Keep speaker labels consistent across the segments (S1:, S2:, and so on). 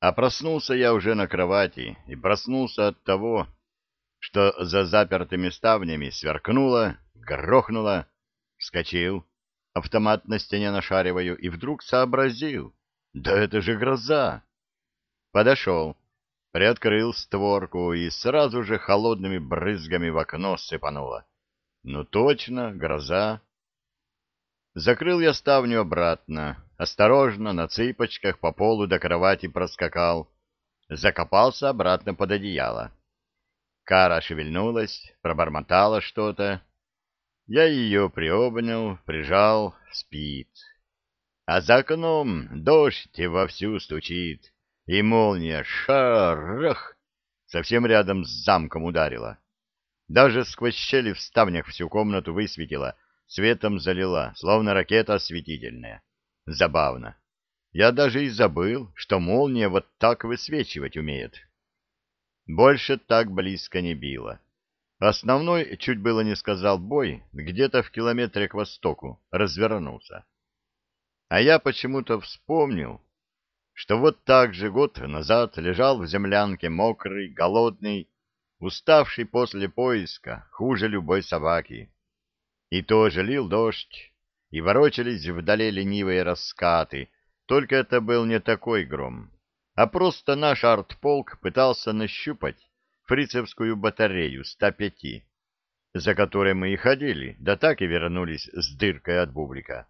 S1: А проснулся я уже на кровати, и проснулся от того, что за запертыми ставнями сверкнуло, грохнуло, вскочил, автомат на стене нашариваю, и вдруг сообразил, да это же гроза. Подошел, приоткрыл створку, и сразу же холодными брызгами в окно сыпануло. Ну точно, гроза. Закрыл я ставню обратно, осторожно, на цыпочках по полу до кровати проскакал, закопался обратно под одеяло. Кара шевельнулась, пробормотала что-то. Я ее приобнял, прижал, спит. А за окном дождь вовсю стучит, и молния шарах совсем рядом с замком ударила. Даже сквозь щели в ставнях всю комнату высветила, светом залила, словно ракета осветительная. Забавно. Я даже и забыл, что молния вот так высвечивать умеет. Больше так близко не било. Основной, чуть было не сказал бой, где-то в километре к востоку развернулся. А я почему-то вспомнил, что вот так же год назад лежал в землянке мокрый, голодный, уставший после поиска, хуже любой собаки. И тоже лил дождь, и ворочались вдали ленивые раскаты, только это был не такой гром, а просто наш артполк пытался нащупать фрицевскую батарею 105, за которой мы и ходили, да так и вернулись с дыркой от бублика.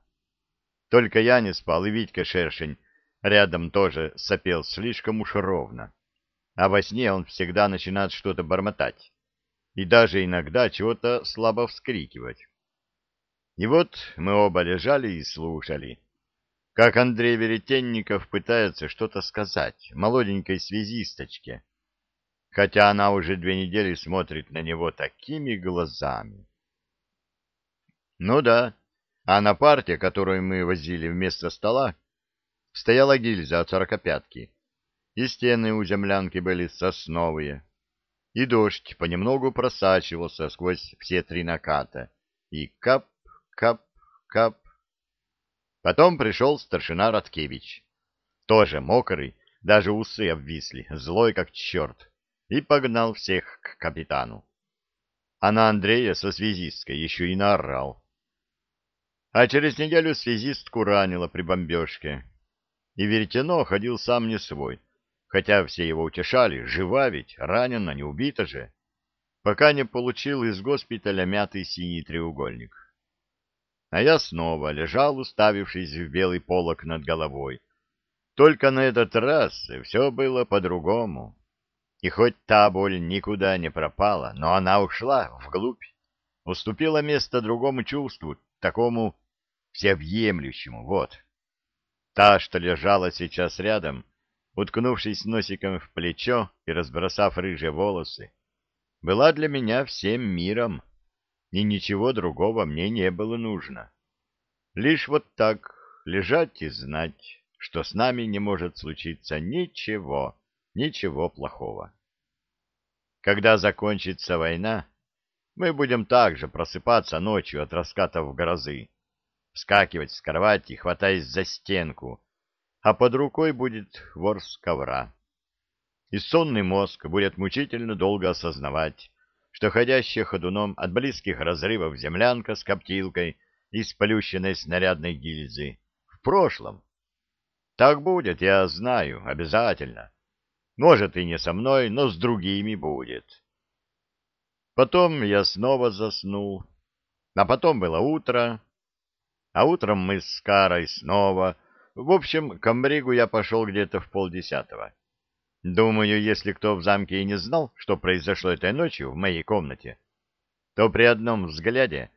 S1: Только я не спал, и Витька Шершень рядом тоже сопел слишком уж ровно. А во сне он всегда начинает что-то бормотать и даже иногда чего-то слабо вскрикивать. И вот мы оба лежали и слушали, как Андрей Веретенников пытается что-то сказать молоденькой связисточке, хотя она уже две недели смотрит на него такими глазами. Ну да, а на парте, которую мы возили вместо стола, стояла гильза от сорокопятки, и стены у землянки были сосновые, и дождь понемногу просачивался сквозь все три наката, и кап, кап, кап. Потом пришел старшина Радкевич, тоже мокрый, даже усы обвисли, злой как черт, и погнал всех к капитану. А на Андрея со связисткой еще и наорал. А через неделю связистку ранило при бомбежке, и Веретено ходил сам не свой, хотя все его утешали, жива ведь, ранена, не убита же, пока не получил из госпиталя мятый синий треугольник. А я снова лежал, уставившись в белый полок над головой. Только на этот раз все было по-другому. И хоть та боль никуда не пропала, но она ушла вглубь, уступила место другому чувству, такому всеобъемлющему, вот. Та, что лежала сейчас рядом, уткнувшись носиком в плечо и разбросав рыжие волосы, была для меня всем миром и ничего другого мне не было нужно. Лишь вот так лежать и знать, что с нами не может случиться ничего, ничего плохого. Когда закончится война, мы будем также просыпаться ночью от раскатов грозы, вскакивать с кровати, хватаясь за стенку, а под рукой будет ворс ковра. И сонный мозг будет мучительно долго осознавать, что ходящая ходуном от близких разрывов землянка с коптилкой и сплющенной снарядной гильзы в прошлом. Так будет, я знаю, обязательно. Может, и не со мной, но с другими будет. Потом я снова заснул. А потом было утро. А утром мы с Карой снова... В общем, к Амбригу я пошел где-то в полдесятого. Думаю, если кто в замке и не знал, что произошло этой ночью в моей комнате, то при одном взгляде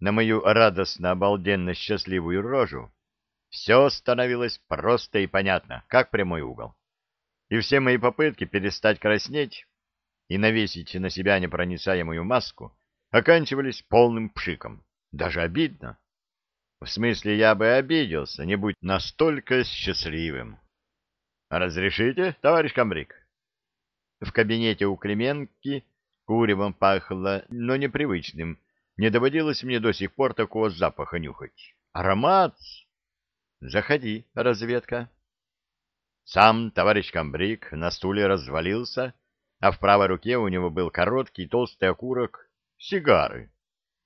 S1: на мою радостно-обалденно счастливую рожу все становилось просто и понятно, как прямой угол. И все мои попытки перестать краснеть и навесить на себя непроницаемую маску оканчивались полным пшиком. Даже обидно. В смысле, я бы обиделся, не будь настолько счастливым. «Разрешите, товарищ комбриг?» В кабинете у Клименки куревом пахло, но непривычным. Не доводилось мне до сих пор такого запаха нюхать. Аромат! Заходи, разведка. Сам товарищ комбриг на стуле развалился, а в правой руке у него был короткий толстый окурок сигары.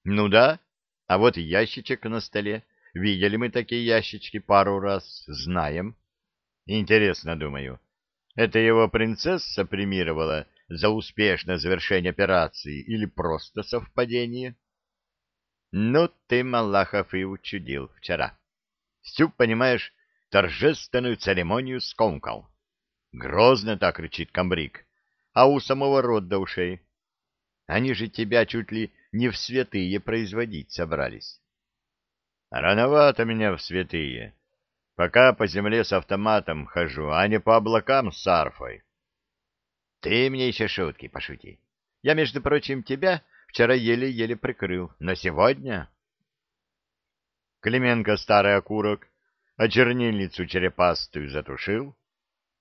S1: Ну да, а вот ящичек на столе. Видели мы такие ящички пару раз, знаем. Интересно, думаю, это его принцесса премировала за успешное завершение операции или просто совпадение? Ну, ты, Малахов, и учудил вчера. Стюк, понимаешь, торжественную церемонию скомкал. Грозно так кричит комбриг, а у самого рот до ушей. Они же тебя чуть ли не в святые производить собрались. Рановато меня в святые. Пока по земле с автоматом хожу, а не по облакам с арфой. Ты мне еще шутки пошути. Я, между прочим, тебя вчера еле-еле прикрыл, но сегодня... Клименко старый окурок а чернильницу черепастую затушил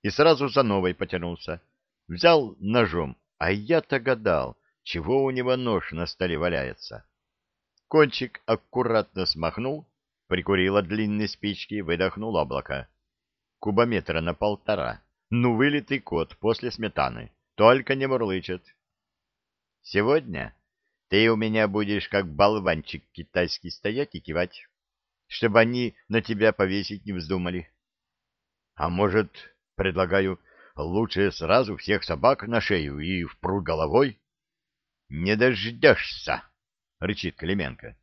S1: и сразу за новой потянулся. Взял ножом, а я-то гадал, чего у него нож на столе валяется. Кончик аккуратно смахнул, прикурил от длинной спички, выдохнул облако. Кубометра на полтора. Ну, вылитый кот после сметаны. Только не мурлычет. Сегодня ты у меня будешь как болванчик китайский стоять и кивать чтобы они на тебя повесить не вздумали. А может, предлагаю, лучше сразу всех собак на шею и в пруд головой? — Не дождешься, — рычит Клименко.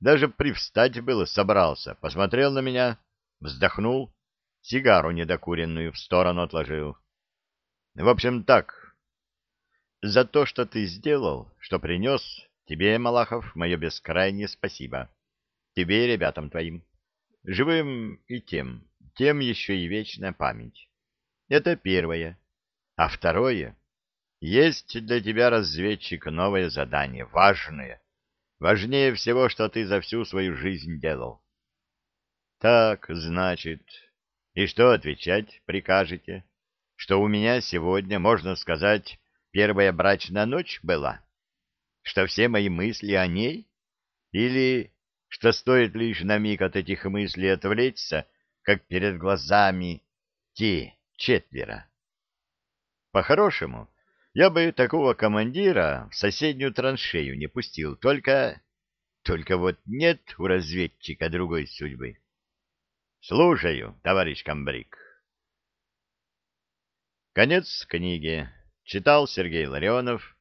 S1: Даже привстать было собрался, посмотрел на меня, вздохнул, сигару недокуренную в сторону отложил. В общем, так. За то, что ты сделал, что принес, тебе, Малахов, мое бескрайнее спасибо тебе и ребятам твоим. Живым и тем, тем еще и вечная память. Это первое. А второе. Есть для тебя, разведчик, новое задание, важное. Важнее всего, что ты за всю свою жизнь делал. Так, значит, и что отвечать прикажете? Что у меня сегодня, можно сказать, первая брачная ночь была? Что все мои мысли о ней? Или что стоит лишь на миг от этих мыслей отвлечься, как перед глазами те четверо. По-хорошему, я бы такого командира в соседнюю траншею не пустил, только... Только вот нет у разведчика другой судьбы. Слушаю, товарищ комбриг. Конец книги. Читал Сергей Ларионов.